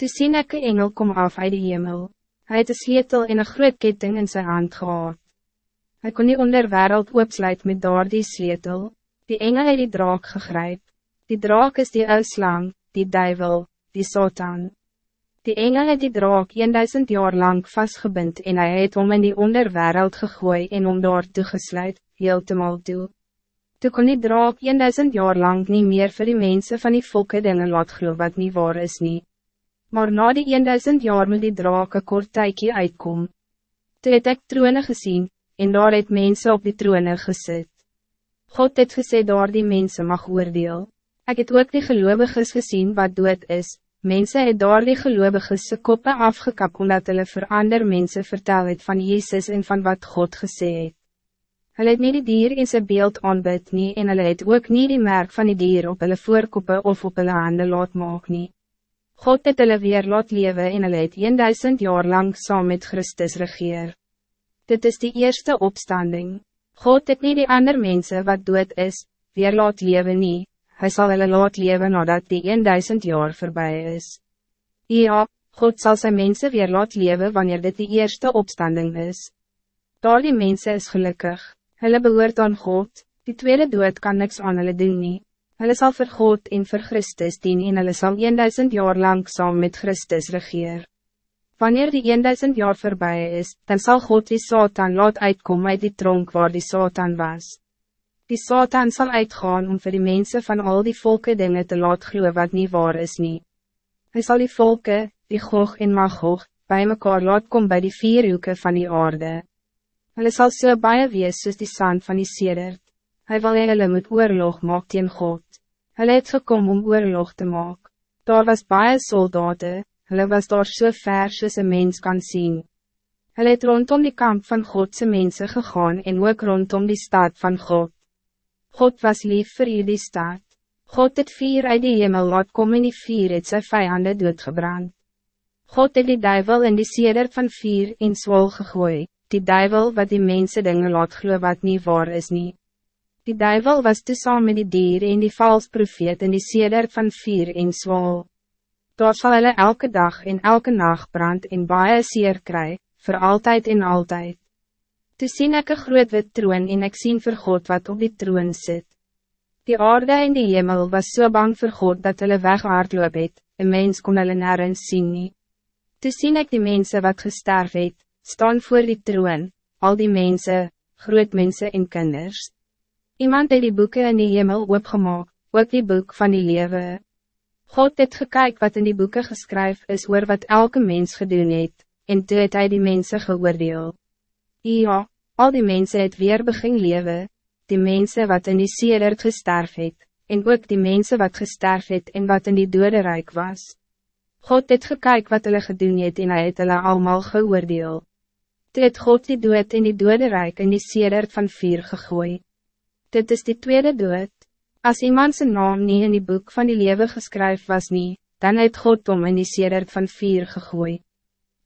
Toe sien ek een engel kom af uit die hemel. Hij het een sleutel en een groot ketting in zijn hand gehad. Hij kon die onderwereld oopsluit met daar die sleutel. Die engel het die draak gegryp. Die draak is die uitslang, die duivel, die satan. Die engel het die draak 1000 jaar lang vastgebind en hij het om in die onderwereld gegooi en om daar toegesluit, heel te mal toe. Toe kon die draak 1000 jaar lang niet meer voor die mensen van die volke dingen laat geloof wat niet waar is niet. Maar na die 1000 jaar moet die draak een kort tijdje uitkom. Toe het ek troone gezien, en daar het mensen op die troone gezet. God het gesê daar die mensen mag oordeel. Ik het ook die geloviges gezien wat dood is, Mensen het daar die geloviges se koppe afgekap omdat hulle vir ander mense vertel het van Jezus en van wat God gesê het. Hulle het nie die dier in sy beeld aanbid nie en hulle het ook nie die merk van die dier op hulle voorkoppe of op hulle hande laat maak nie. God het hulle weer laat lewe en hulle het 1000 jaar lang saam met Christus regeer. Dit is die eerste opstanding. God het nie die ander mensen wat dood is, weer laat lewe nie, hij zal hulle laat leven nadat die 1000 jaar voorbij is. Ja, God zal zijn mensen weer laat leven wanneer dit de eerste opstanding is. Daar die mensen is gelukkig, hulle behoort aan God, die tweede dood kan niks aan hulle doen nie. Hulle sal vir God en vir Christus dien en hulle sal 1000 jaar lang saam met Christus regeer. Wanneer die 1000 jaar voorbij is, dan zal God die Satan laat uitkomen uit die tronk waar die Satan was. Die Satan zal uitgaan om voor de mensen van al die volken dingen te laat gloeien wat niet waar is niet. Hij zal die volken, die Gog en Magog, bij mekaar laat kom bij die vier hoeken van die aarde. Hulle sal so baie wees soos die sand van die sedert. Hy wil hulle moet oorlog maak teen God. Hulle het gekom om oorlog te maak. Daar was baie soldaten, hulle was daar so ver soos een mens kan zien. Hulle het rondom die kamp van Godse mensen gegaan en ook rondom die stad van God. God was lief voor jullie staat. God het vier uit die hemel laat kom en die vier het sy vijanden doodgebrand. God het die duivel in die seder van vier in zwol gegooi, die duivel wat die mensen dingen laat glo wat niet waar is niet. Die duivel was te saam met die dier en die vals profeet in die seder van vier in zwol. Daar sal hulle elke dag en elke nacht brand en baie seer kry, voor altijd en altijd. Toe sien ek een groot wit troon en ek sien vir God wat op die troon zit. Die aarde en die hemel was zo so bang voor God dat hulle weghaardloop het, een mens kon hulle nergens sien nie. Toe sien ek die mensen wat gesterf het, staan voor die troon, al die mensen, groot mensen en kinders. Iemand het die boeken in die hemel opgemaak, ook die boek van die lewe. God het gekyk wat in die boeken geskryf is oor wat elke mens gedoen het, en toe het hy die mensen geoordeel. Ja, al die mensen het weer begin leven, die mensen wat in die sedert gesterf het, en ook die mensen wat gesterf het en wat in die dode rijk was. God het gekyk wat hulle gedoen het en hy het hulle allemaal geoordeel. Toe het God die dood in die dode rijk in die sedert van vier gegooi. Dit is die tweede dood. Als iemand zijn naam niet in die boek van die leven geschreven was niet, dan het God om in die sedert van vier gegooi.